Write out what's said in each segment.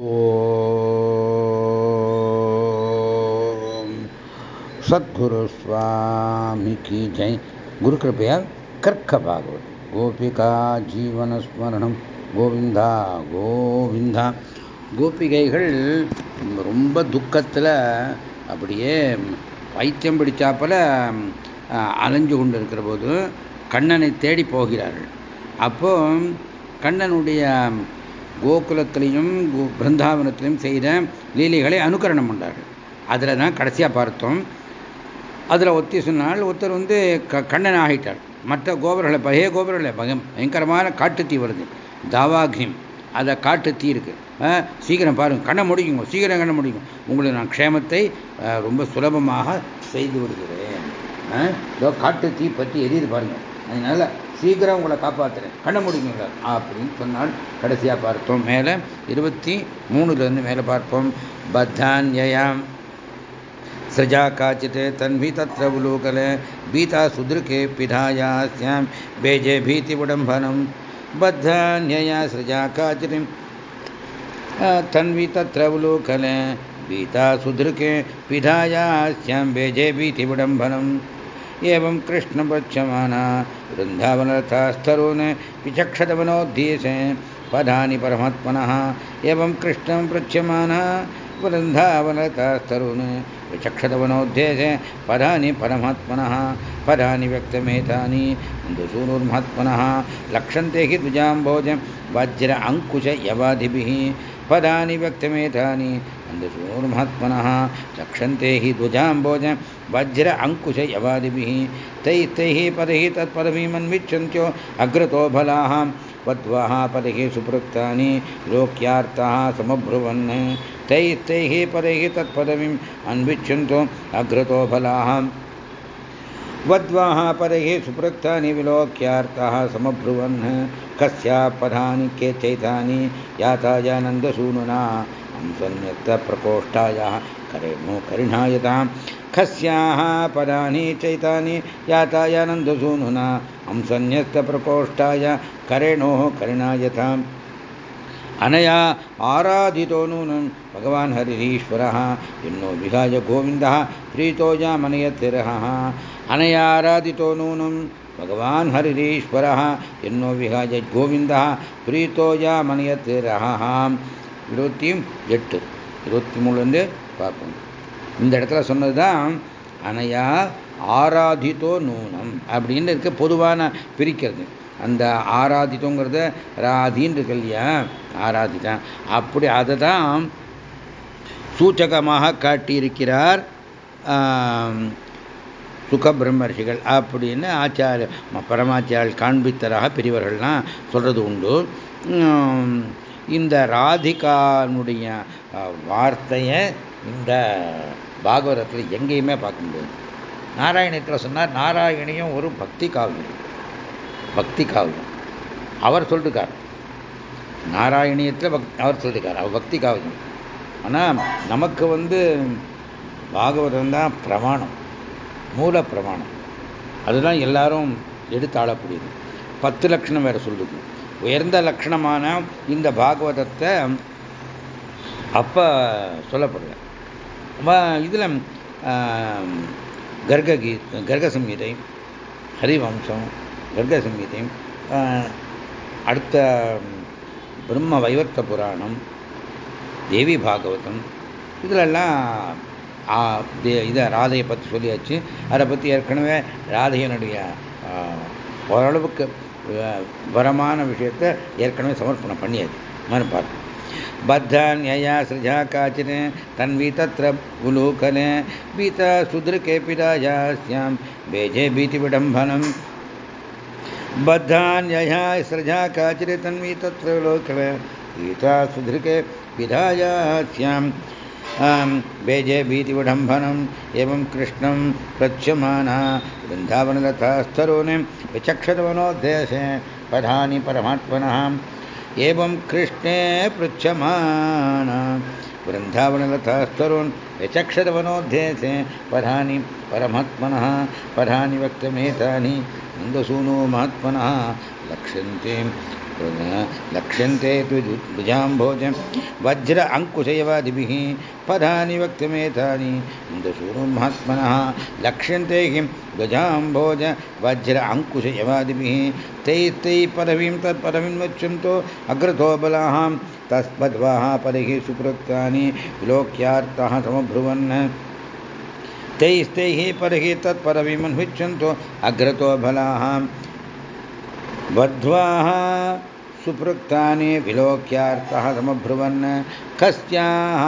ஓம். சத்குரு சுவாமிக்கு ஜெய். குரு கிருப்பையால் கற்க பாகவத் கோபிகா ஜீவனஸ்மரணம் கோவிந்தா கோவிந்தா. கோபிகைகள் ரொம்ப துக்கத்தில் அப்படியே வைத்தியம் பிடிச்சாப்பில் அலைஞ்சு கொண்டு இருக்கிற போது கண்ணனை தேடி போகிறார்கள். அப்போ கண்ணனுடைய கோகுலத்திலையும் பிருந்தாவனத்திலையும் செய்த லீலைகளை அனுகரணம் பண்ணார்கள் அதில் தான் கடைசியாக பார்த்தோம். அதில் ஒத்தி சொன்னால் ஒருத்தர் வந்து க கண்ணன் ஆகிட்டார். மற்ற கோபுரங்களை பழைய கோபுரங்களை பயங்கரமான காட்டுத்தீ வருது. தாவாகியம் அதை காட்டு தீ இருக்கு. சீக்கிரம் பாருங்கள் கண்ணை முடிக்குங்க சீக்கிரம் கண்ணை முடிக்கும் உங்களுக்கு நான் க்ஷேமத்தை ரொம்ப சுலபமாக செய்து விடுகிறேன். காட்டு தீ பற்றி எரியுது பாருங்கள் அதனால சீக்கிரம் உங்களை காப்பாற்றுறேன் கண்ண முடியுங்க அப்படின்னு சொன்னால் கடைசியாக பார்த்தோம் மேலே இருபத்தி மூணுலேருந்து மேலே பார்ப்போம் பத்தான்யாம் सृजा काचित् तन्वी तत्र उलूकले बीता सुदृके पिधायास्यां बेजे भीतिविडम्बनं बद्धान्यया सृजा काचित् तन्वी तत्र उलूकले बीता सुदृके पिधायास्यां बेजे भीतिविडम्बनम् एवं कृष्ण कृष्णपच्यमाना वृन्दावनरथास्तरून् विचक्षतवनोद्दीसे पदानि परमात्मनः। एवं कृष्णं पृच्छ्यमानः वृन्दावनरथास्तरून् विचक्षतवनोद्देशे पदानि परमात्मनः। पदानि व्यक्तमेतानि दुसूनुर्महात्मनः लक्षन्ते हि द्विजाम्बोज वज्र अङ्कुश यवादिभिः। पदानि व्यक्तमेतानि अन्धसूनुर्महात्मनः लक्षन्ते हि द्विजाम्बोज वज्र अङ्कुश यवादिभिः। तैस्तैः पदैः तत्पदवीमन्विच्छन्त्यो अग्रतो फलाः वध्वाः पदैः सुपृक्तानि लोक्यार्थाः समब्रुवन्। तैस्तैः पदैः तत्पदवीम् अन्विच्छन्तो अग्रतो फलाः वध्वाः पदैः सुपृक्तानि विलोक्यार्थाः समब्रुवन्। कस्या पदानि के चैतानि यातायानन्दसूनुना हंसन्यक्तप्रकोष्ठायाः करेणो करिणायतां खस्याः पदानि चैतानि यातायानन्दसूनुना हंसन्यस्तप्रकोष्ठाय करेणोः करिणायताम् अनया आराधितो नूनं भगवान् हरिरीश्वरः इन्नो विहाय गोविन्दः प्रीतो यामनयतिरः अनया आराधितो नूनं பகவான் ಹರಿರೀಶ್ವರ என்னோ ವಿಹಾಜ ಗೋವಿಂದ பிரீத்தோஜா மணியத்து ரஹாம் இருபத்தி எட்டு. இருபத்தி மூணுலேருந்து பார்ப்போம். இந்த இடத்துல சொன்னதுதான் அணையா ஆராதித்தோ நூனம் அப்படின்னு இருக்க பொதுவான பிரிக்கிறது. அந்த ஆராதித்தோங்கிறத ராதின்னு இருக்கு இல்லையா? ஆராதிதான் அப்படி அதை தான் சூச்சகமாக காட்டியிருக்கிறார் சுகபிரம்மர்ஷிகள் அப்படின்னு ஆச்சாரிய பரமாச்சாரியர்கள் காண்பித்தராக பெரியவர்கள்லாம் சொல்கிறது உண்டு. இந்த ராதிகானுடைய வார்த்தையை இந்த பாகவதத்தில் எங்கேயுமே பார்க்க முடியாது. நாராயணத்தில் சொன்னார் நாராயணியும் ஒரு பக்தி காவியம். பக்தி காவியம். அவர் சொல்லிருக்கார். நாராயணியத்தில் பக் அவர் சொல்லிருக்கார் அவர் பக்தி காவியம். ஆனால் நமக்கு வந்து பாகவதம் தான் பிரமாணம். மூல பிரமாணம் அதுதான் எல்லாரும் எடுத்தாளக்கூடியது. பத்து லட்சணம் வேற சொல்லுது. உயர்ந்த லட்சணமான இந்த பாகவதத்தை அப்போ சொல்லப்படுது. இதில் கர்கீ கர்க சம்ஹீதை ஹரிவம்சம் கர்க சம்ஹீதை அடுத்த பிரம்ம வைவர்த்த புராணம் தேவி பாகவதம் இதிலெல்லாம் இதை ராதையை பற்றி சொல்லியாச்சு அதை பற்றி ஏற்கனவே ராதையனுடைய ஓரளவுக்கு வரமான விஷயத்தை ஏற்கனவே சமர்ப்பணம் பண்ணியாச்சு மாதிரி பார்ப்போம் बद्धान्यया सृजा काचिन् तन्वी तत्र उलूकने बीता सुदृके पिरायास्यां बेजे भीतिविडम्बनम् बद्धान्यया सृजा काचिन् तन्वी तत्र उलूकने बीता सुदृके पिधायास्यां बेजे भीतिविडम्बनम् एवं कृष्णं प्रच्यमाना। वृन्दावनलतास्तरून् विचक्षतवनोद्देशे पदानि परमात्मनः। एवं कृष्णे पृच्छमाना। वृन्दावनलतास्तरुन् यचक्षतवनोद्देशे परानि परमात्मनः। परानि वक्तमेतानि नन्दसूनो महात्मनः। लक्ष्यन्ते लक्ष्यन्ते द्विजाम्भोजं वज्र अङ्कुशयवादिभिः पदानि वक्तुमेतानि इन्दशूरोन्महात्मनः लक्ष्यन्ते किं ध्वजाम्भोज वज्र अङ्कुशयवादिभिः तैस्तैः पदवीं तत्पदवीन्मुच्यन्तो अग्रतो बलाः तस्मद्वाः पदैः सुप्रोक्तानि विलोक्यार्थः समब्रुवन् तैस्तैः परैः तत्पदवीमन्विच्छन्तो अग्रतो बलाः बद्ध्वाः सुपृक्तानि विलोक्यार्थः समब्रुवन् कस्याः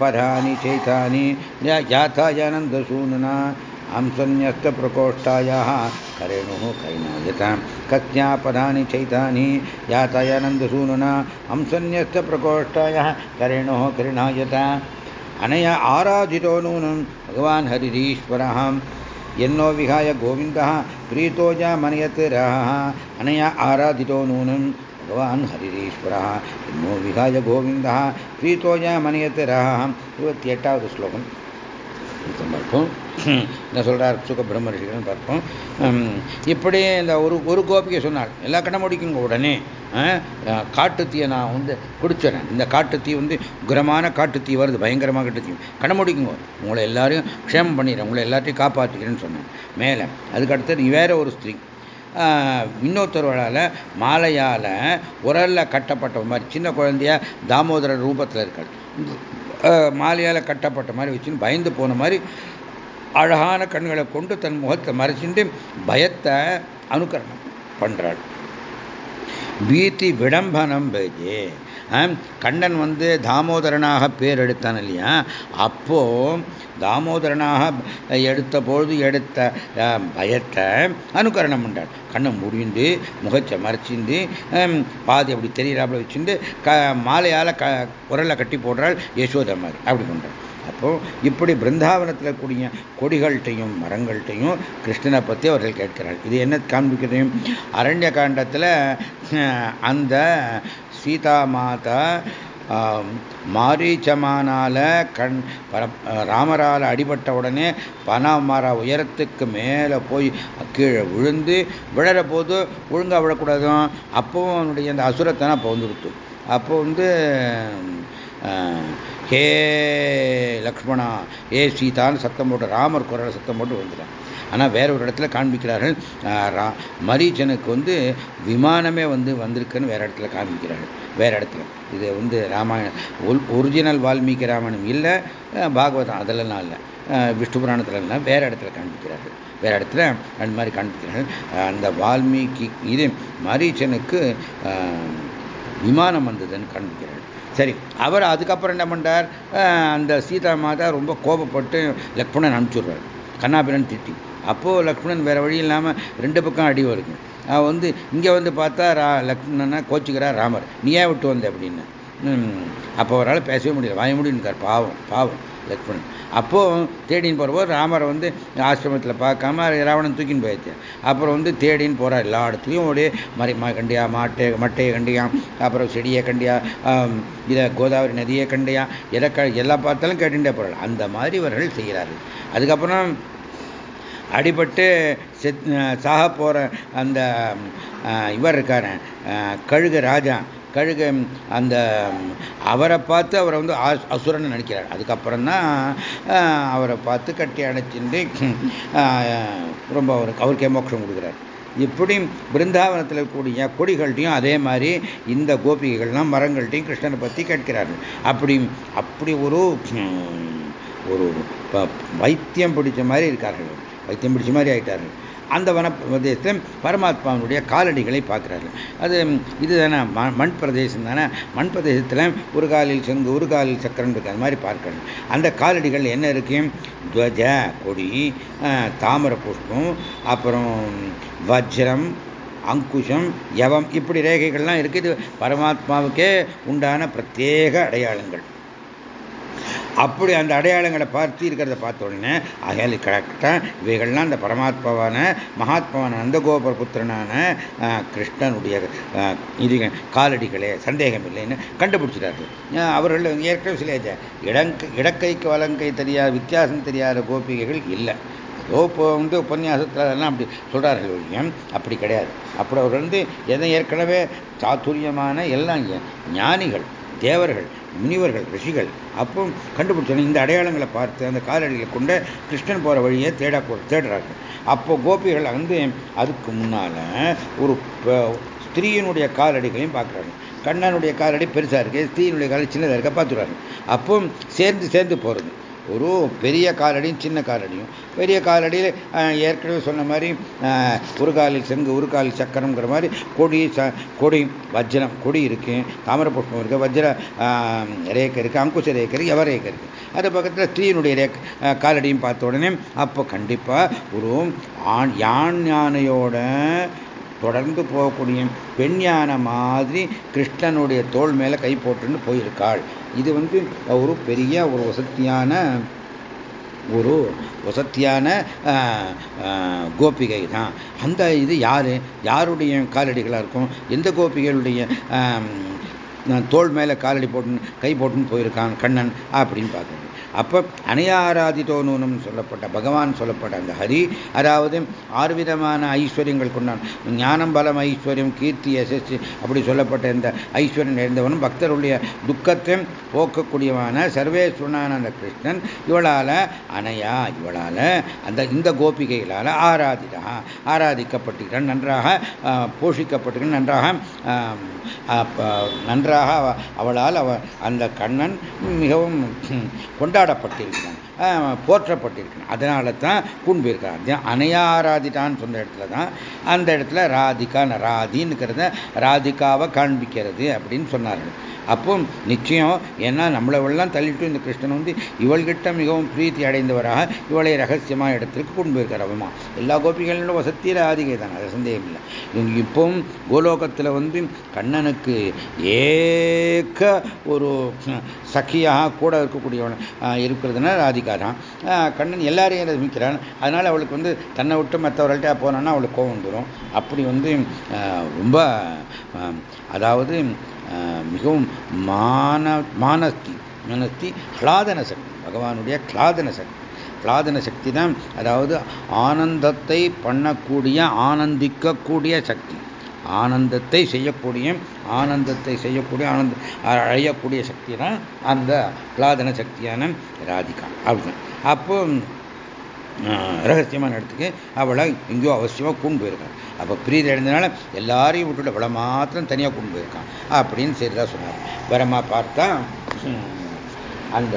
पदानि चैतानि याथायानन्दसूनुना हंसन्यस्तप्रकोष्ठायाः करेणुः कस्या पदानि चैतानि यातायानन्दसूनुना हंसन्यस्तप्रकोष्ठायाः करेणुः किरणायता। अनया आराधितो नूनं भगवान् हरिरीश्वरः यन्नो विहाय गोविन्दः प्रीतोजा मनयतिरः अनया आराधितो नून भगवान् हरिरीश्वरः। इन्नो विहाय गोविन्दः। प्रीतोजा मनयतिरः इवत्येटावद् श्लोकं समर्थम् என்ன சொல்கிறார் சுக பிரம்ம ரிஷிகள்னு பார்ப்போம் இப்படி இந்த ஒரு ஒரு கோபிக்கை சொன்னாள் எல்லா கடை முடிக்குங்க உடனே. காட்டுத்தீயை நான் வந்து குடிச்சிடறேன். இந்த காட்டுத்தீ வந்து உக்ரமான காட்டுத்தீ வருது பயங்கரமாக காட்டுத்தீ கடை முடிக்குங்க உங்களை எல்லாரையும் க்ஷேமம் பண்ணிடுறேன் உங்களை எல்லாத்தையும் காப்பாற்றிக்கிறேன்னு சொன்னேன். மேலே அதுக்கு அடுத்தது வேற ஒரு ஸ்திரீ. இன்னொருத்தவர்களால் மாலையால் உரலில் கட்டப்பட்ட மாதிரி சின்ன குழந்தைய தாமோதர ரூபத்தில் இருக்காள் மாலையால் கட்டப்பட்ட மாதிரி வச்சுன்னு பயந்து போன மாதிரி அழகான கண்களை கொண்டு தன் முகத்தை மறைச்சிட்டு பயத்தை அனுகரணம் பண்ணுறாள் பீத்தி விடம்பனம் பேஜி. கண்ணன் வந்து தாமோதரனாக பேர் எடுத்தான் இல்லையா? அப்போ தாமோதரனாக எடுத்த பொழுது எடுத்த பயத்தை அனுகரணம் பண்ணாள் கண்ணை முடிந்து முகச்சை மறைச்சிந்து பாதி அப்படி தெரியிறாப்புல வச்சுட்டு க மாலையால் க உரலை கட்டி போடுறாள் யசோதா மாதிரி. அப்படி பண்ணுறாள் அப்போ இப்படி பிருந்தாவனத்தில் கூடிய கொடிகள்கிட்டையும் மரங்கள்கிட்டையும் கிருஷ்ணனை பற்றி அவர்கள் கேட்கிறார். இது என்ன காண்பிக்கிறது? அரண்ய காண்டத்தில் அந்த சீதா மாதா மாரீச்சமானால கண் ராமரால் அடிபட்ட உடனே பனாமர உயரத்துக்கு மேலே போய் கீழே விழுந்து விழற போது ஒழுங்காக விழக்கூடாதும் அப்போவும் அவனுடைய அந்த அசுரத்தனை அப்போ வந்துடுத்து அப்போ வந்து ஹே லக்ஷ்மணா ஏ சீதான்னு சத்தம் போட்டு ராமர் குரலை சத்தம் போட்டு வந்துட்டான் ஆனால் வேற ஒரு இடத்துல காண்பிக்கிறார்கள் மரீச்சனுக்கு வந்து விமானமே வந்து வந்திருக்குன்னு வேற இடத்துல காண்பிக்கிறார்கள். வேற இடத்துல. இது வந்து ராமாயணம் ஒரிஜினல் வால்மீகி ராமாயணம் இல்லை பாகவதம் அதெல்லாம் இல்லை. விஷ்ணு புராணத்துல வேற இடத்துல காண்பிக்கிறார்கள். வேற இடத்துல அந்த மாதிரி காண்பிக்கிறார்கள். அந்த வால்மீகி இது மரீச்சனுக்கு விமானம் வந்ததுன்னு காண்பிக்கிறார்கள். சரி அவர் அதுக்கப்புறம் என்ன பண்ணுறார் அந்த சீதா மாதா ரொம்ப கோபப்பட்டு லக்ஷ்மணன் அனுப்பிச்சுடுறாரு. கண்ணாபிரன் திட்டி. அப்போது லக்ஷ்மணன் வேறு வழி இல்லாமல் ரெண்டு பக்கம் அடி வருது. அவன் வந்து இங்கே வந்து பார்த்தா ரா லக்ஷ்மணனை கோச்சிக்கிறார் ராமர். நீ ஏன் விட்டு வந்த? அப்படின்னு. அப்போ அவரால் பேசவே முடியல. வாய முடியும் பாவம் பாவம் லக்ஷ்மணன். அப்போது தேடின்னு போகிறபோது ராமரை வந்து ஆசிரமத்தில் பார்க்காம ராவணன் தூக்கின்னு போயிடுச்சு. அப்புறம் வந்து தேடின்னு போகிறார் எல்லா இடத்துலையும் ஒரே மறை கண்டியா மாட்டை மட்டையை கண்டியா அப்புறம் செடியை கண்டியா இதை கோதாவரி நதியை கண்டியா எதை க பார்த்தாலும் கேட்டுட்டே போகிறாள் அந்த மாதிரி இவர்கள் செய்கிறார்கள். அதுக்கப்புறம் அடிபட்டு செத் சாக போகிற அந்த இவர் இருக்கார் கழுகு ராஜா. கழுகு அந்த அவரை பார்த்து அவரை வந்து அசுரன் நினைக்கிறார். அதுக்கப்புறம் தான் அவரை பார்த்து கட்டி அணைச்சிட்டு ரொம்ப அவருக்கு அவருக்கே மோட்சம் கொடுக்குறார். இப்படி பிருந்தாவனத்தில் கூடிய கொடிகள்கிட்டையும் அதே மாதிரி இந்த கோபிகைகள்லாம் மரங்கள்கிட்டையும் கிருஷ்ணனை பற்றி கேட்கிறார்கள். அப்படி அப்படி ஒரு ஒரு வைத்தியம் பிடிச்ச மாதிரி இருக்கார்கள். வைத்தியம் பிடிச்ச மாதிரி ஆயிட்டார்கள். அந்த வன பிரதேசத்தில் பரமாத்மாவுடைய காலடிகளை பார்க்கிறார்கள் அது இது தானே மண் பிரதேசம் தானே? மண் பிரதேசத்தில் ஒரு காலில் செங்கு ஒரு காலில் சக்கரன் இருக்கு அது மாதிரி பார்க்கணும் அந்த காலடிகள் என்ன இருக்கு? துவஜ கொடி தாமர புஷ்பம் அப்புறம் வஜ்ரம் அங்குஷம் யவம் இப்படி ரேகைகள்லாம் இருக்குது பரமாத்மாவுக்கே உண்டான பிரத்யேக அடையாளங்கள். அப்படி அந்த அடையாளங்களை பார்த்து இருக்கிறத பார்த்த உடனே ஆகையால் கரெக்டாக இவைகள்லாம் அந்த பரமாத்மாவான மகாத்மாவான நந்தகோபுர புத்திரனான கிருஷ்ணனுடைய இது காலடிகளே சந்தேகம் இல்லைன்னு கண்டுபிடிச்சிட்டார்கள். அவர்கள் ஏற்கனவே சில இடங்க இடக்கைக்கு வலங்கை தெரியாத வித்தியாசம் தெரியாத கோபிகைகள் இல்லை. இப்போ வந்து உபன்யாசத்தில் எல்லாம் அப்படி சொல்கிறார்கள் ஒழியம் அப்படி கிடையாது. அப்படி அவர் வந்து எதை ஏற்கனவே சாத்துரியமான எல்லாம் ஞானிகள் தேவர்கள் முனிவர்கள் ரிஷிகள் அப்போ கண்டுபிடிச்சோம் இந்த அடையாளங்களை பார்த்து அந்த காலடிகளை கொண்டு கிருஷ்ணன் போகிற வழியை தேட தேடுறார்கள். அப்போ கோபிகள் வந்து அதுக்கு முன்னால் ஒரு ஸ்திரீயினுடைய காலடிகளையும் பார்க்குறாங்க கண்ணனுடைய காலடி பெருசாக இருக்குது ஸ்திரீனுடைய காலடி சின்னதாக இருக்க பார்த்துடுறாங்க அப்போ சேர்ந்து சேர்ந்து போகிறது ஒரு பெரிய காலடியும் சின்ன காலடியும். பெரிய காலடியில் ஏற்கனவே சொன்ன மாதிரி ஒரு காலில் செங்கு ஒரு காலில் சக்கரம்ங்கிற மாதிரி கொடி ச கொடி வஜ்ரம் கொடி இருக்கு. தாமர புஷ்பம் இருக்குது வஜ்ர ரேக்கை இருக்குது அங்குச ரேக்கை இருக்குது எவ ரேக்கை இருக்குது அது பக்கத்தில் ஸ்ரீனுடைய ரேக் காலடியும் பார்த்த உடனே அப்போ கண்டிப்பாக ஒரு ஆண் யான் யானையோட தொடர்ந்து போகக்கூடிய பெண் யானை மாதிரி கிருஷ்ணனுடைய தோல் மேலே கை போட்டுன்னு போயிருக்காள். இது வந்து ஒரு பெரிய ஒரு வசதியான ஒரு வசத்தியான கோபிகை தான் அந்த இது யார்? யாருடைய காலடிகளாக இருக்கும்? எந்த கோபிகளுடைய தோல் மேலே காலடி போட்டுன்னு கை போட்டுன்னு போயிருக்கான் கண்ணன் அப்படின்னு பார்க்கணும். அப்போ அணையாராதிதோனும் சொல்லப்பட்ட பகவான் சொல்லப்பட்ட அந்த ஹரி அதாவது ஆறு விதமான ஐஸ்வர்யங்கள் கொண்டான். ஞானம் பலம் ஐஸ்வர்யம் கீர்த்தி எஸ்எஸ்சி அப்படி சொல்லப்பட்ட இந்த ஐஸ்வர்யம் நிறைந்தவனும் பக்தருடைய துக்கத்தை போக்கக்கூடியவான சர்வேஸ்வரனான அந்த கிருஷ்ணன் இவளால் அணையா இவளால் அந்த இந்த கோபிகைகளால் ஆராதிதா ஆராதிக்கப்பட்டிருக்கிறான் நன்றாக போஷிக்கப்பட்டிருக்கிறான் நன்றாக நன்றாக அவளால் அவ அந்த கண்ணன் மிகவும் கொண்டாடப்பட்டிருக்கிறான். போற்றப்பட்டிருக்கிறான். அதனால தான் கூண்பிருக்கிறான் அணையாராதிட்டான்னு சொன்ன இடத்துல தான் அந்த இடத்துல ராதிகா ராதின்னுக்கிறத ராதிகாவை காண்பிக்கிறது அப்படின்னு சொன்னார்கள். அப்போ நிச்சயம் ஏன்னா நம்மளவெல்லாம் தள்ளிட்டு இந்த கிருஷ்ணன் வந்து இவள்கிட்ட மிகவும் பிரீத்தி அடைந்தவராக இவளை ரகசியமாக இடத்திற்கு கொண்டு போயிருக்கார் அவமா எல்லா கோபிகளிலும் வசத்தியில் ஆதிகை தான் அது சந்தேகம் இல்லை இவங்க இப்பவும் கோலோகத்தில் வந்து கண்ணனுக்கு ஏக்க ஒரு சகியாக கூட இருக்கக்கூடியவன் இருக்கிறதுனால ராதிகா தான். கண்ணன் எல்லாரையும் ரசிக்கிறான். அதனால் அவளுக்கு வந்து தன்னை விட்டு மற்றவர்கள்ட்ட போனான்னா அவளுக்கு கோவம் வந்துடும் அப்படி வந்து ரொம்ப அதாவது மிகவும் மான மானஸ்தி மனஸ்தி கிளாதன சக்தி. பகவானுடைய கிளாதன சக்தி. கிளாதன சக்தி தான் அதாவது ஆனந்தத்தை பண்ணக்கூடிய ஆனந்திக்கக்கூடிய சக்தி. ஆனந்தத்தை செய்யக்கூடிய ஆனந்தத்தை செய்யக்கூடிய ஆனந்த அழையக்கூடிய சக்தி தான் அந்த கிளாதன சக்தியான ராதிகா. அப்படின்னு அப்போ ரகசியமான இடத்துக்கு அவளை எங்கேயோ அவசியமாக கூண்டு போயிருக்கான். அப்போ பிரீதி அடைந்தனால எல்லாரையும் விட்டுட்டு அவளை மாத்திரம் தனியாக கூண்டு போயிருக்கான். அப்படின்னு சரிதான் சொன்னார். வரமா பார்த்தா அந்த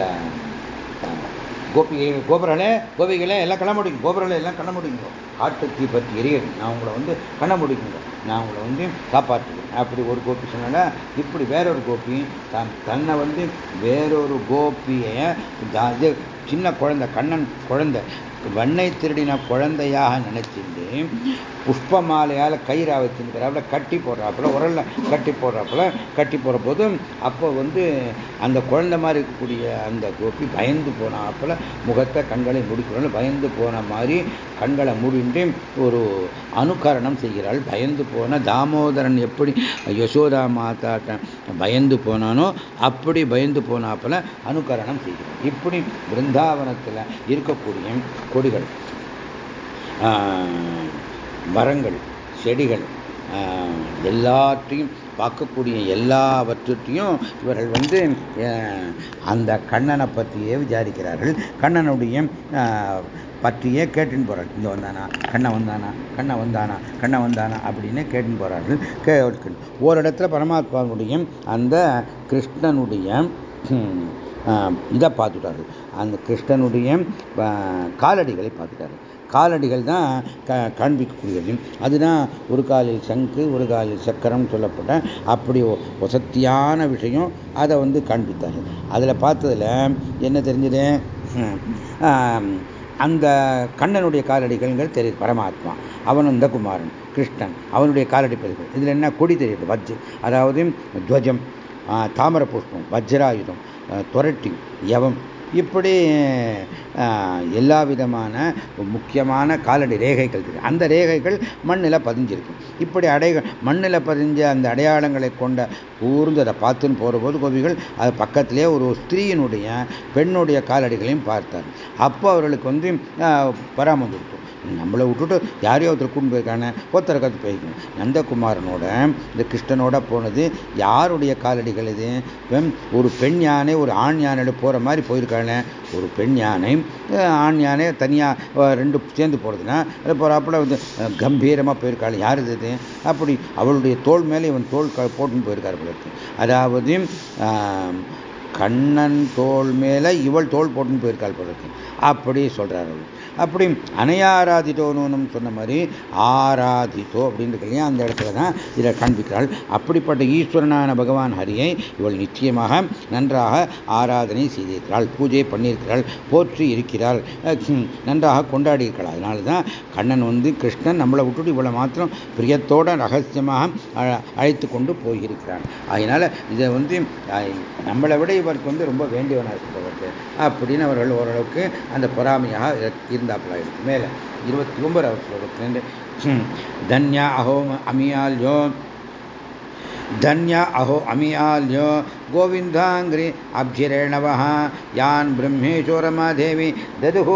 கோபிகை கோபுரலை கோபிகளை எல்லாம் கண்ண முடியும் கோபுரலை எல்லாம் கண்ண முடியுங்க ஆட்டுக்கு பற்றி எரியது நான் உங்களை வந்து கண்ண முடிக்குங்க. நான் உங்களை வந்து காப்பாற்றுவேன் அப்படி ஒரு கோபி சொன்னால இப்படி வேறொரு கோபி தான் தன்னை வந்து வேறொரு கோபியை சின்ன குழந்தை கண்ணன் குழந்தை வண்ணை திருடின குழந்தையாக நினைச்சிட்டு புஷ்ப மாலையால் கயிறா வச்சுருக்கிறாப்புல கட்டி போடுறாப்புல உரல்ல கட்டி போடுறாப்புல கட்டி போகிற போதும் அப்போ வந்து அந்த குழந்தை மாதிரி இருக்கக்கூடிய அந்த கோபி பயந்து போனாப்புல முகத்தை கண்களை முடிக்கணும்னு பயந்து போன மாதிரி கண்களை முடிந்து ஒரு அனுகரணம் செய்கிறாள். பயந்து போன தாமோதரன் எப்படி யசோதா மாதாட்ட பயந்து போனானோ அப்படி பயந்து போனாப்புல அனுகரணம் செய்கிறான். இப்படி பிருந்தாவனத்தில் இருக்கக்கூடிய கொடிகள் மரங்கள் செடிகள் எல்லாத்தையும் பார்க்கக்கூடிய எல்லாவற்றையும் இவர்கள் வந்து அந்த கண்ணனை பற்றியே விசாரிக்கிறார்கள். கண்ணனுடைய பற்றியே கேட்டுன்னு போகிறார்கள் இங்கே வந்தானா? கண்ணை வந்தானா? கண்ணை வந்தானா? கண்ணை வந்தானா? அப்படின்னு கேட்டுன்னு போகிறார்கள் கே ஒரு இடத்துல பரமாத்மாவுடைய அந்த கிருஷ்ணனுடைய இதை பார்த்துட்டாரு. அந்த கிருஷ்ணனுடைய காலடிகளை பார்த்துட்டாரு. காலடிகள் தான் க காண்பிக்கக்கூடியது. அதுதான் ஒரு காலில் சங்கு ஒரு காலில் சக்கரம் சொல்லப்பட்ட அப்படி வசத்தியான விஷயம். அதை வந்து காண்பித்தாங்க அதில் பார்த்ததில் என்ன தெரிஞ்சது? அந்த கண்ணனுடைய காலடிகள்ங்கிற தெரியுது. பரமாத்மா அவன் இந்த குமாரன் கிருஷ்ணன் அவனுடைய காலடி பதிவுகள் இதில் என்ன கொடி தெரியுது? வஜ்ஜு அதாவது துவஜம் தாமர புஷ்பம் வஜ்ராயுதம் துரட்டி யவம் இப்படி எல்லா விதமான முக்கியமான காலடி ரேகைகள் இருக்கு. அந்த ரேகைகள் மண்ணில் பதிஞ்சிருக்கு. இப்படி அடைகள் மண்ணில் பதிஞ்ச அந்த அடையாளங்களை கொண்ட ஊர்ந்து அதை பார்த்துன்னு போகிறபோது கோபிகள் அது பக்கத்திலே ஒரு ஸ்திரீயினுடைய பெண்ணுடைய காலடிகளையும் பார்த்தார். அப்போ அவர்களுக்கு வந்து பராமரிக்கும் நம்மளை விட்டுட்டு யாரையோ ஒருத்தர் கூண்டு போயிருக்கானே ஒருத்தரை கற்று போயிருக்கணும் நந்தகுமாரனோட இந்த கிருஷ்ணனோட போனது யாருடைய காலடிகள் இது? ஒரு பெண் யானை ஒரு ஆண் யானையோட போகிற மாதிரி போயிருக்கானே. ஒரு பெண் யானை ஆண் யானை தனியாக ரெண்டு சேர்ந்து போகிறதுனா அது போகிறாப்புல வந்து கம்பீரமாக போயிருக்காள். யார் இது அப்படி அவளுடைய தோல் மேலே இவன் தோல் போட்டுன்னு போயிருக்காரு போல அதாவது கண்ணன் தோல் மேலே இவள் தோல் போட்டுன்னு போயிருக்காள் போல அப்படி சொல்கிறார் அவள் அப்படி அனையாராதிதோனும் சொன்ன மாதிரி ஆராதித்தோ அப்படின்னு இல்லையா அந்த இடத்துல தான் இதை காண்பிக்கிறாள். அப்படிப்பட்ட ஈஸ்வரனான பகவான் ஹரியை இவள் நிச்சயமாக நன்றாக ஆராதனை செய்திருக்கிறாள் பூஜை பண்ணியிருக்கிறாள் போற்றி இருக்கிறாள். நன்றாக கொண்டாடி இருக்கிறாள். அதனால தான் கண்ணன் வந்து கிருஷ்ணன் நம்மளை விட்டுட்டு இவளை மாத்திரம் பிரியத்தோட ரகசியமாக அழைத்து கொண்டு போயிருக்கிறான். அதனால் இதை வந்து நம்மளை விட இவருக்கு வந்து ரொம்ப வேண்டியவனாக இருக்கிறவருக்கு அப்படின்னு அவர்கள் ஓரளவுக்கு அந்த பொறாமையாக இருந்தாப்புல இருக்கு மேலே இருபத்தி ஒன்பதாவது ஸ்லோகத்திலேருந்து தன்யா அஹோ அமியால்யோ धन्य अहो अमियाल्यो गोविन्दाङ्घ्रि अब्जिरेणवः यान् ब्रह्मेशो रमादेवी ददुः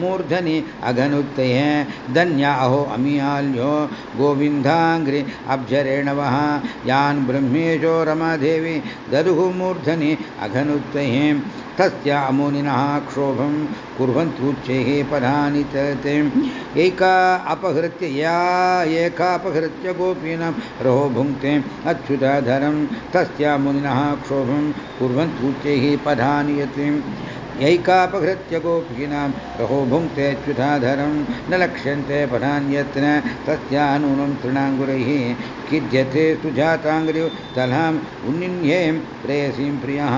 मूर्धनि अघनुत्तये धन्य अहो अमियाल्यो गोविन्दाङ्घ्रि अब्जरेणवः यान् ब्रह्मेशो रमादेवी ददुः मूर्धनि अघनुत्तये तस्य अमुनिनः क्षोभं कुर्वन्तूच्चैः पदानि ते एका अपहृत्य, या एकापहृत्य गोपीनां रहो भुङ्क्ते अच्युताधरं तस्य मुनिनः क्षोभं कुर्वन्तूच्चैः पदानि यतिम् यैकापहृत्य गोपीनां रहो भुङ्क्ते अच्युताधरं न लक्ष्यन्ते पदान्यत्र तस्यानूनं तृणाङ्गुरैः खिद्यते सुजाताङ्ग्रि तलाम् उन्निन्ये प्रेयसीं प्रियः।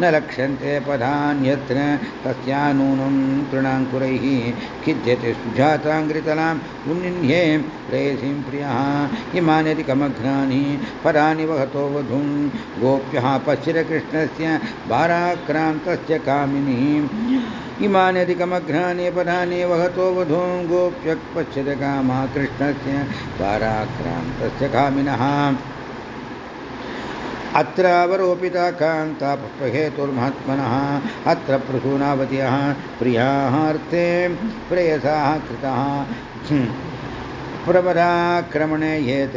न लक्ष्यन्ते पदान्यत्र तस्यानूनं तृणाङ्कुरैः। खिद्यते सुजाताङ्ग्रितलाम् उन्निन्ये प्रेयसीं प्रियः। इमान्यधिकमघ्नानि पदानि वहतो वधुं। गोप्यः पश्चिरकृष्णस्य बाराक्रान्तस्य कामिनी इमान्यधिकमघ्नानि पदानि वहतो वधूं गोप्यः पश्चिदकामा कृष्णस्य पाराक्रान्तस्य कामिनः। अत्र अवरोपिता कान्ता पुष्पहेतुर्महात्मनः अत्र प्रसूनावत्यः प्रियाहार्थे प्रेयसाः कृतः। प्रपदाक्रमणे येत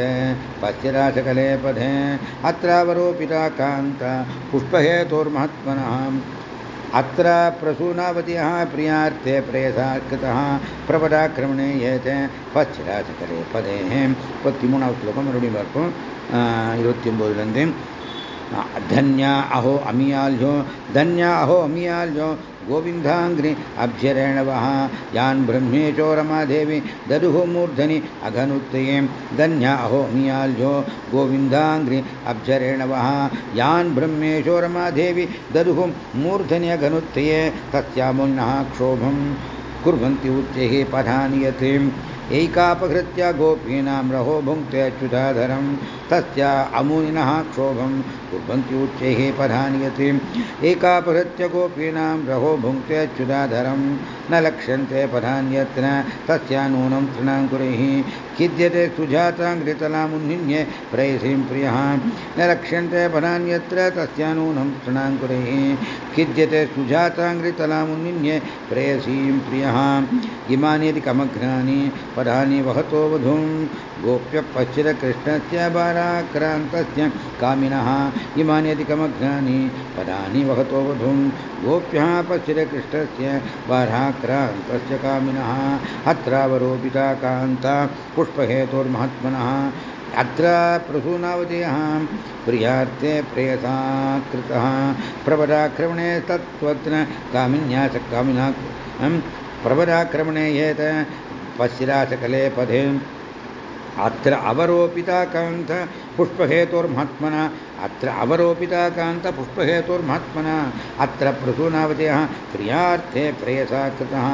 पश्चिराशकले पदे अत्रावरोपिता कान्ता पुष्पहेतोर्महात्मनः। अत्र प्रसूनावत्यः प्रियार्थे प्रेयसा कृतः प्रपदाक्रमणे येते பச்சிராசகரே பதே முப்பத்தி மூணாவது ஸ்லோகம் மறுபடியும் பார்ப்போம் இருபத்தி ஒன்பதுலேருந்து धन्या अहो अमियाल्यो धन्या अहो अमियाल्यो गोविन्दाङ्घ्रि अभ्यरेणवः यान् ब्रह्मेशो रमादेवी ददुः मूर्धनि अघनुत्तये धन्या अहो अमियाल्यो गोविन्दाङ्घ्रि अभ्यरेणवः यान् ब्रह्मेशो रमादेवी ददुः मूर्धनि, अघनुत्तये तस्यामुन्नः क्षोभं कुर्वन्ति उच्चैः पठानि यतिम् ऐकापहृत्य गोपीनां रहो भुङ्क्ते अच्युताधरं तस्य अमूनिनः क्षोभं कुर्वन्ति उच्चैः पधान्यति एकापहृत्य गोपीनां रहो भुङ्क्ते अच्युताधरं न लक्ष्यन्ते पधान्यत्र तस्य नूनं तृणाङ्कुरैः। खिद्यते सुजाताङ्घ्रितलामुन्निन्ये प्रयसीं प्रियः न लक्ष्यन्ते पदान्यत्र तस्य नूनं तृणाङ्कुरैः। खिद्यते सुजाताङ्घ्रितलामुन्निन्ये प्रेयसीं प्रियः इमान्यति कमघ्नानि। पदानि वहतो वधूं। गोप्य पश्चिरकृष्णस्य पराक्रान्तस्य कामिनः इमानि अधिकमघ्नानि पदानि वहतो वधूं गोप्यः कृष्ण कृष्णस्य पराक्रान्तस्य कामिनः अत्रावरोपिता कान्ता पुष्पहेतोर्महात्मनः अत्र प्रसूनावधेयः प्रियार्थे प्रेयसा कृतः प्रबलाक्रमणे तत्त्वत्र कामिन्या काम कामिना ये येत पशिराशकले पदे अत्र अवरोपिता कान्त पुष्पहेतोर्महात्मना अत्र अवरोपिता कान्त पुष्पहेतोर्महात्मना अत्र प्रसूनावत्यः प्रियार्थे प्रेयसा कृतः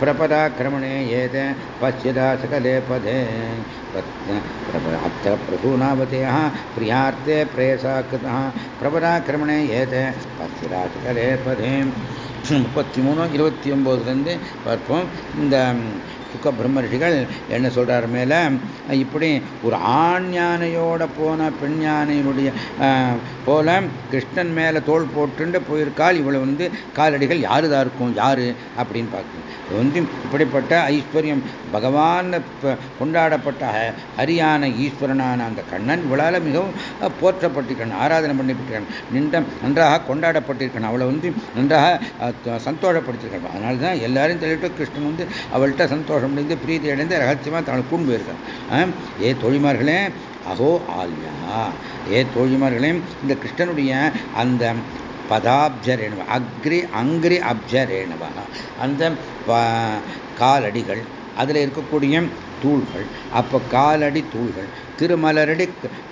प्रपदाक्रमणे येत पश्चिदा सकले पदे अत्र प्रसूनावत्यः प्रियार्थे प्रेयसा कृतः प्रपदाक्रमणे येत पश्चिदा सकले पदे முப்பத்தி மூணு இருபத்தி ஒம்போதுலேருந்து பார்ப்போம் இந்த சுக்க பிரம்மரிஷிகள் என்ன சொல்கிறார் மேலே? இப்படி ஒரு ஆண் யானையோட போன பெண் யானையினுடைய போல கிருஷ்ணன் மேலே தோல் போட்டுண்டு போயிருக்கால் இவ்வளவு வந்து காலடிகள் யாரு தான் இருக்கும்? யாரு? அப்படின்னு பார்க்கணும். வந்து இப்படிப்பட்ட ஐஸ்வர்யம் பகவான் கொண்டாடப்பட்ட ஹரியான ஈஸ்வரனான அந்த கண்ணன் இவளால் மிகவும் போற்றப்பட்டிருக்கணும் ஆராதனை பண்ணிப்பட்டிருக்கான் நின்ற நன்றாக கொண்டாடப்பட்டிருக்கணும். அவளை வந்து நன்றாக சந்தோஷப்படுத்திருக்கணும். அதனால தான் எல்லாரும் சொல்லிட்டு கிருஷ்ணன் வந்து அவள்கிட்ட சந்தோஷம் அடைந்து பிரீதி அடைந்து ரகசியமாக தனக்கு கூண்டு போயிருக்கான் ஏ தோழிமார்களே அகோ ஆல்யா ஏ தோழிமார்களே இந்த கிருஷ்ணனுடைய அந்த பதாப்ஜரேணுவ அக்ரி அங்கிரி அப்ஜரேணுவா அந்த காலடிகள் அதில் இருக்கக்கூடிய தூள்கள் அப்போ காலடி தூள்கள் திருமலரடி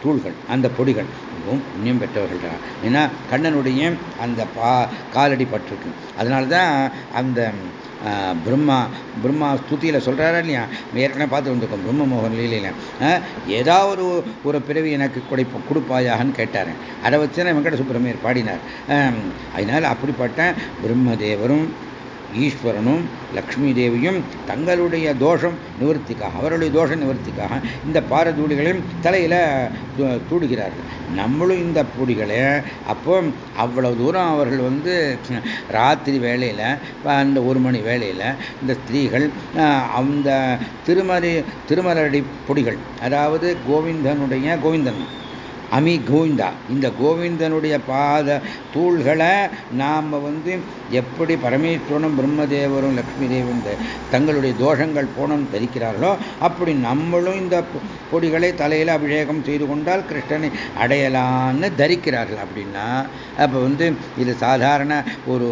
தூள்கள் அந்த பொடிகள் மிகவும் புண்ணியம் பெற்றவர்கள் ஏன்னா கண்ணனுடைய அந்த பா காலடி பட்டிருக்கு அதனால தான் அந்த பிரம்மா பிரம்மா ஸ்துதியில் சொல்கிறாரா இல்லையா? ஏற்கனவே பார்த்து வந்திருக்கோம் பிரம்ம மோகன் லீலையில் ஏதாவது ஒரு பிறவி எனக்கு கொடை கொடுப்பாயாகன்னு கேட்டார். அதை வச்சு வெங்கட சுப்பிரமணியர் பாடினார் அதனால் அப்படிப்பட்ட பிரம்மதேவரும் ஈஸ்வரனும் லக்ஷ்மி தேவியும் தங்களுடைய தோஷம் நிவர்த்திக்காக அவருடைய தோஷ நிவர்த்திக்காக இந்த பாரதூடிகளையும் தலையில் தூடுகிறார்கள். நம்மளும் இந்த பூடிகளை அப்போ அவ்வளவு தூரம் அவர்கள் வந்து ராத்திரி வேலையில் அந்த ஒரு மணி வேலையில் இந்த ஸ்திரீகள் அந்த திருமறை திருமலடி பொடிகள் அதாவது கோவிந்தனுடைய கோவிந்தன் அமி கோவிந்தா. இந்த கோவிந்தனுடைய பாத தூள்களை நாம் வந்து எப்படி பரமேஸ்வரனும் பிரம்மதேவரும் லக்ஷ்மி தேவன் தங்களுடைய தோஷங்கள் போனம் தரிக்கிறார்களோ அப்படி நம்மளும் இந்த பொடிகளை தலையில் அபிஷேகம் செய்து கொண்டால் கிருஷ்ணனை அடையலான்னு தரிக்கிறார்கள். அப்படின்னா அப்போ வந்து இது சாதாரண ஒரு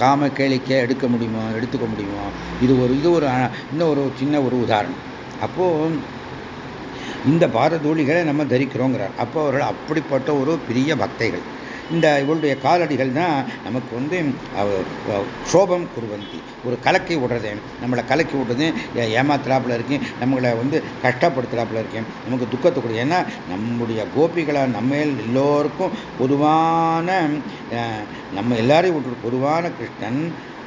காம கேளிக்கை எடுக்க முடியுமோ எடுத்துக்க முடியுமோ? இது ஒரு இது ஒரு இன்னும் ஒரு சின்ன ஒரு உதாரணம். அப்போது இந்த பாரதூளிகளை நம்ம தரிக்கிறோங்கிறார். அப்போ அவர்கள் அப்படிப்பட்ட ஒரு பெரிய பக்தைகள். இந்த இவளுடைய காலடிகள் தான் நமக்கு வந்து சோபம் குருவந்தி. ஒரு கலக்கி விடுறது. நம்மளை கலக்கி விடுறது ஏமாத்துறாப்புல இருக்கேன் நம்மளை வந்து கஷ்டப்படுத்துறாப்புல இருக்கேன் நமக்கு துக்கத்தை கொடு. ஏன்னா நம்முடைய கோபிகளை நம்ம எல்லோருக்கும் பொதுவான நம்ம எல்லாரையும் விட்டு பொதுவான கிருஷ்ணன்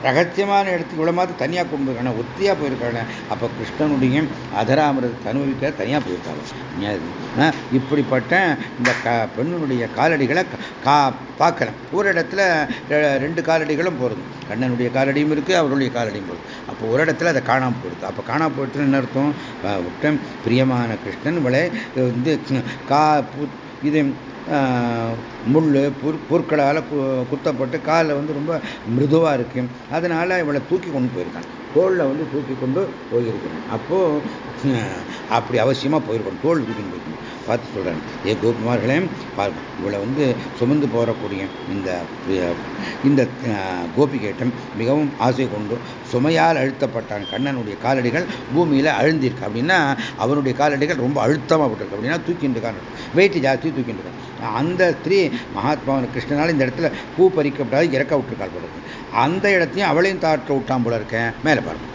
ரகசியமான இடத்துக்கு இவ்வளோ மாதிரி தனியாக கொண்டு ஒத்தியாக போயிருக்காங்க அப்போ கிருஷ்ணனுடைய அதராமிரதத்தை அனுபவிக்க தனியாக போயிருக்காங்க. இப்படிப்பட்ட இந்த க பெண்ணுடைய காலடிகளை கா பார்க்கலாம் ஒரு இடத்துல ரெண்டு காலடிகளும் போகிறது கண்ணனுடைய காலடியும் இருக்குது அவருடைய காலடியும் போகுது அப்போ ஒரு இடத்துல அதை காணாமல் போயிடுது. அப்போ காணாமல் போயிட்டு என்ன அர்த்தம்? பிரியமான கிருஷ்ணன் இவளை வந்து கா இது முள் புற் பொருட்களால் குத்தப்பட்டு காலில் வந்து ரொம்ப மிருதுவாக இருக்கும் அதனால் இவளை தூக்கி கொண்டு போயிருக்கான். தோளில் வந்து தூக்கி கொண்டு போயிருக்கணும் அப்போது அப்படி அவசியமாக போயிருக்கணும். தோல் தூக்கி போயிருக்கணும். பார்த்து சொல்கிறேன் ஏ கோபிமார்களே இவளை வந்து சுமந்து போகக்கூடிய இந்த இந்த கோபிகேட்டம் மிகவும் ஆசை கொண்டு சுமையால் அழுத்தப்பட்டான். கண்ணனுடைய காலடிகள் பூமியில் அழுந்திருக்கு. அப்படின்னா அவனுடைய காலடிகள் ரொம்ப அழுத்தமாக விட்டுருக்கு அப்படின்னா தூக்கிட்டு இருக்கான். வெயிட் ஜாஸ்தி தூக்கிட்டு இருக்கான். அந்த ஸ்திரீ மகாத்மாவன் கிருஷ்ணனால் இந்த இடத்துல பூ பறிக்கப்படாது இறக்க விட்டுருக்காள் போல அந்த இடத்தையும் அவளையும் தாற்ற விட்டான் போல இருக்கேன் மேலே பாருங்க.